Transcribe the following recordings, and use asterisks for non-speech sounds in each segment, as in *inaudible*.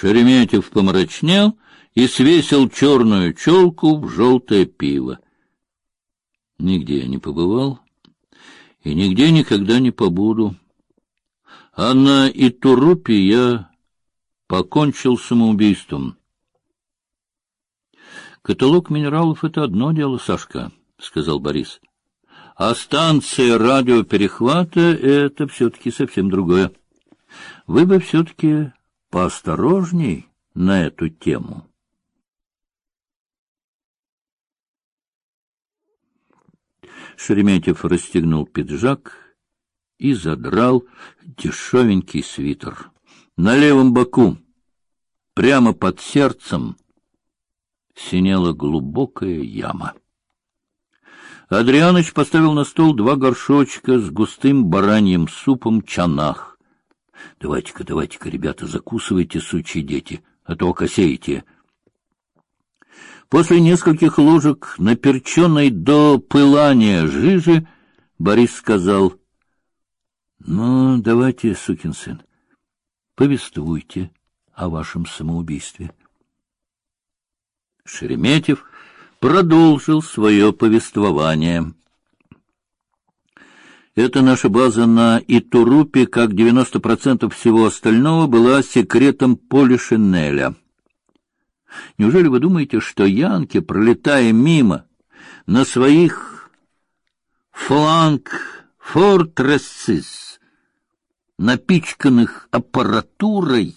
Шереметьев помрачнел и свесил черную челку в желтое пиво. Нигде я не побывал и нигде никогда не побуду. А на Итурупе я покончил самоубийством. Каталог минералов — это одно дело, Сашка, — сказал Борис. А станция радиоперехвата — это все-таки совсем другое. Вы бы все-таки поосторожней на эту тему. Шереметьев расстегнул пиджак и задрал дешевенький свитер. На левом боку, прямо под сердцем, синела глубокая яма. Адрианыч поставил на стол два горшочка с густым бараньим супом чанах. — Давайте-ка, давайте-ка, ребята, закусывайте, сучьи дети, а то окосеете. После нескольких ложек наперченной до пылания жижи Борис сказал, — Ну, давайте, сукин сын, повествуйте о вашем самоубийстве. Шереметьев продолжил свое повествование. Эта наша база на Итурупе, как 90% всего остального, была секретом Полишинеля. Неужели вы думаете, что янки, пролетая мимо на своих фланг фортрессис, напичканных аппаратурой,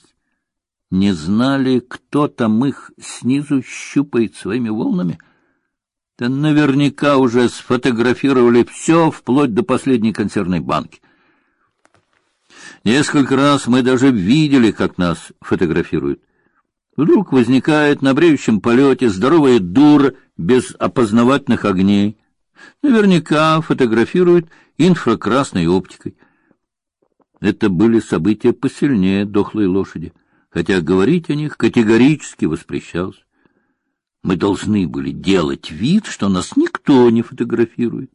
не знали, кто там их снизу щупает своими волнами? Да наверняка уже сфотографировали все, вплоть до последней консервной банки. Несколько раз мы даже видели, как нас фотографируют. Вдруг возникает на бреющем полете здоровая дура без опознавательных огней. Наверняка фотографируют инфракрасной оптикой. Это были события посильнее дохлой лошади, хотя говорить о них категорически воспрещалось. Мы должны были делать вид, что нас никто не фотографирует.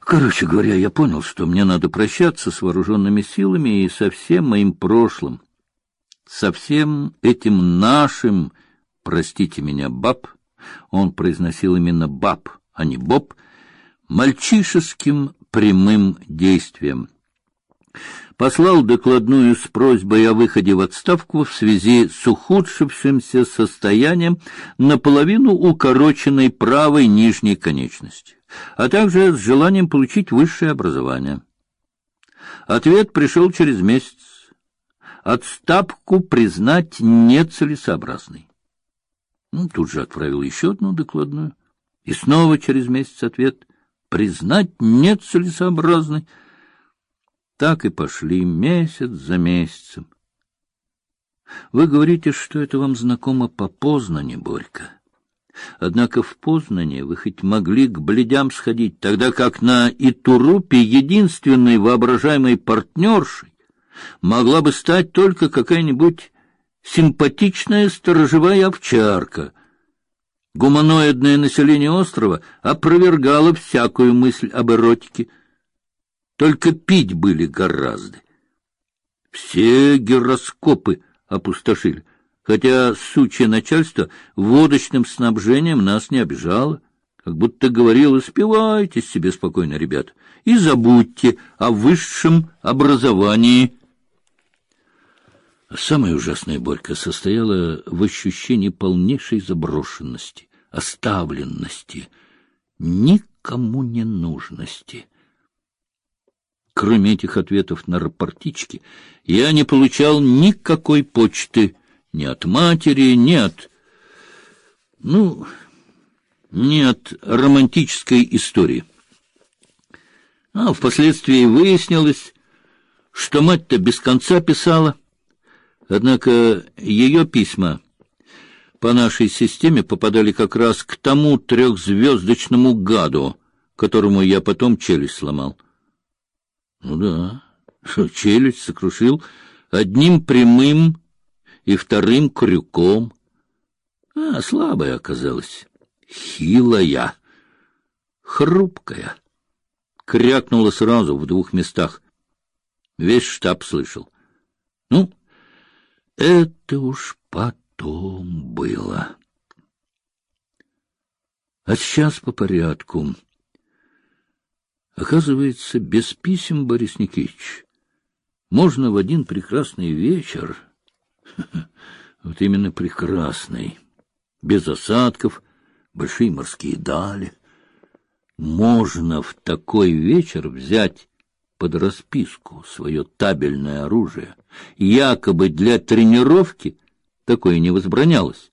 Короче говоря, я понял, что мне надо прощаться с вооруженными силами и со всем моим прошлым со всем этим нашим, простите меня, баб, он произносил именно баб, а не боб, мальчишеским прямым действием. Послал докладную с просьбой о выходе в отставку в связи с ухудшившимся состоянием наполовину укороченной правой нижней конечности, а также с желанием получить высшее образование. Ответ пришел через месяц отставку признать нецелесообразной. Ну, тут же отправил еще одну докладную. И снова через месяц ответ признать нецелесообразной. Так и пошли месяц за месяцем. Вы говорите, что это вам знакомо по Познани, Борька. Однако в Познане вы хоть могли к бледям сходить, тогда как на Итурупе единственной воображаемой партнершей могла бы стать только какая-нибудь симпатичная сторожевая овчарка. Гуманоидное население острова опровергало всякую мысль об эротике. Только пить были гораздо. Все гироскопы опустошили, хотя сучье начальство водочным снабжением нас не обижало, как будто говорило, спивайте себе спокойно, ребят, и забудьте о высшем образовании Самая ужасная борька состояла в ощущении полнейшей заброшенности, оставленности, никому не нужности. Кроме этих ответов на рапортички, я не получал никакой почты ни от матери, ни от... ну, ни от романтической истории. А впоследствии выяснилось, что мать-то без конца писала, Однако ее письма по нашей системе попадали как раз к тому трехзвездочному гаду, которому я потом челюсть сломал. Ну да, челюсть сокрушил одним прямым и вторым крюком. А слабая оказалась, хилая, хрупкая. Крякнула сразу в двух местах. Весь штаб слышал. Ну, это уж потом было. А сейчас по порядку. Оказывается, без писем, Борис Никитич, можно в один прекрасный вечер, *laughs* вот именно прекрасный, без осадков, большие морские дали, можно в такой вечер взять под расписку свое табельное оружие, якобы для тренировки, такое не возбранялось.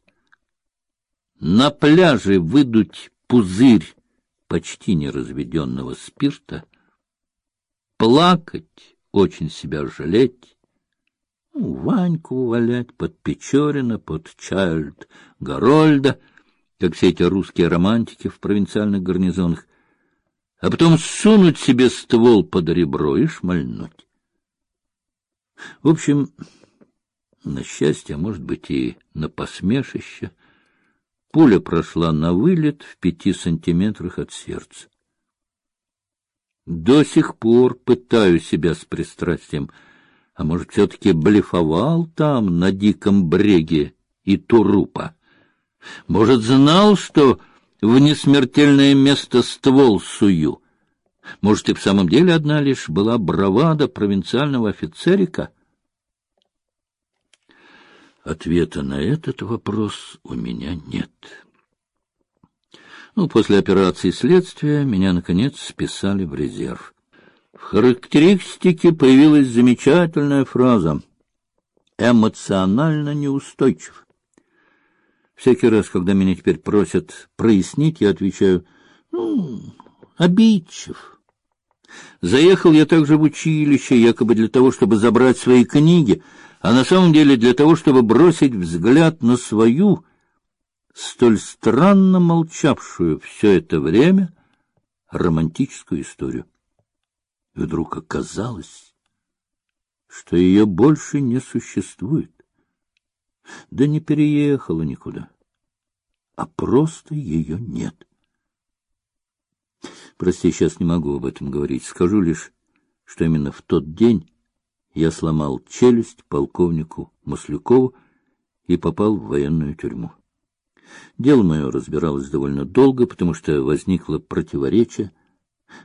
На пляже выдуть пузырь почти неразведенного спирта, плакать, очень себя жалеть, ну, Ваньку валять под Печорина, под Чайльд Гарольда, как все эти русские романтики в провинциальных гарнизонах, а потом сунуть себе ствол под ребро и шмальнуть. В общем, на счастье, а может быть, и на посмешище — Пуля прошла на вылет в пяти сантиметрах от сердца. До сих пор пытаю себя с пристрастием, а может, все-таки блефовал там, на диком бреге, и Турупа. Может, знал, что в несмертельное место ствол сую. Может, и в самом деле одна лишь была бравада провинциального офицерика — Ответа на этот вопрос у меня нет. Ну, после операции следствия меня, наконец, списали в резерв. В характеристике появилась замечательная фраза «эмоционально неустойчив». Всякий раз, когда меня теперь просят прояснить, я отвечаю «ну, обидчив». Заехал я также в училище, якобы для того, чтобы забрать свои книги, а на самом деле для того, чтобы бросить взгляд на свою, столь странно молчавшую все это время, романтическую историю. И вдруг оказалось, что ее больше не существует. Да не переехала никуда, а просто ее нет. Прости, сейчас не могу об этом говорить. Скажу лишь, что именно в тот день я сломал челюсть полковнику Маслюкову и попал в военную тюрьму. Дело мое разбиралось довольно долго, потому что возникло противоречие.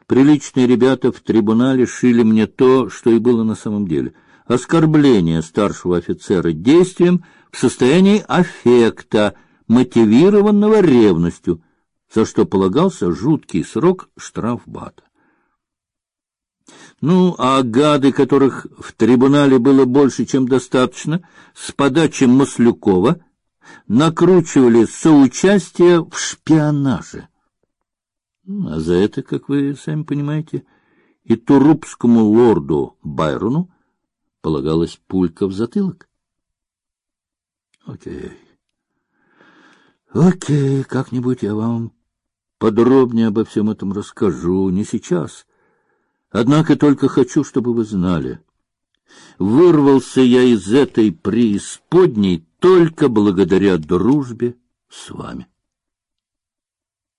Приличные ребята в трибунале шили мне то, что и было на самом деле. Оскорбление старшего офицера действием в состоянии аффекта, мотивированного ревностью, за что полагался жуткий срок штрафбата. Ну, а гады, которых в трибунале было больше, чем достаточно, с подачи Маслюкова накручивали соучастие в шпионаже. А за это, как вы сами понимаете, и турупскому лорду Байрону полагалась пулька в затылок. Окей. Окей, как-нибудь я вам подробнее обо всем этом расскажу, не сейчас. Однако только хочу, чтобы вы знали, вырвался я из этой преисподней только благодаря дружбе с вами.